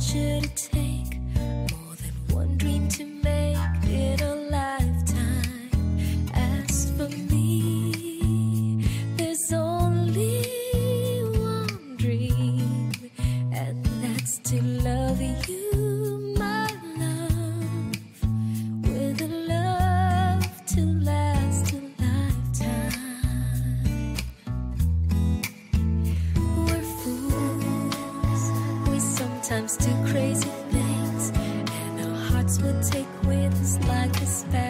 want you to take sometimes do crazy things, and our hearts will take wings like a sparrow.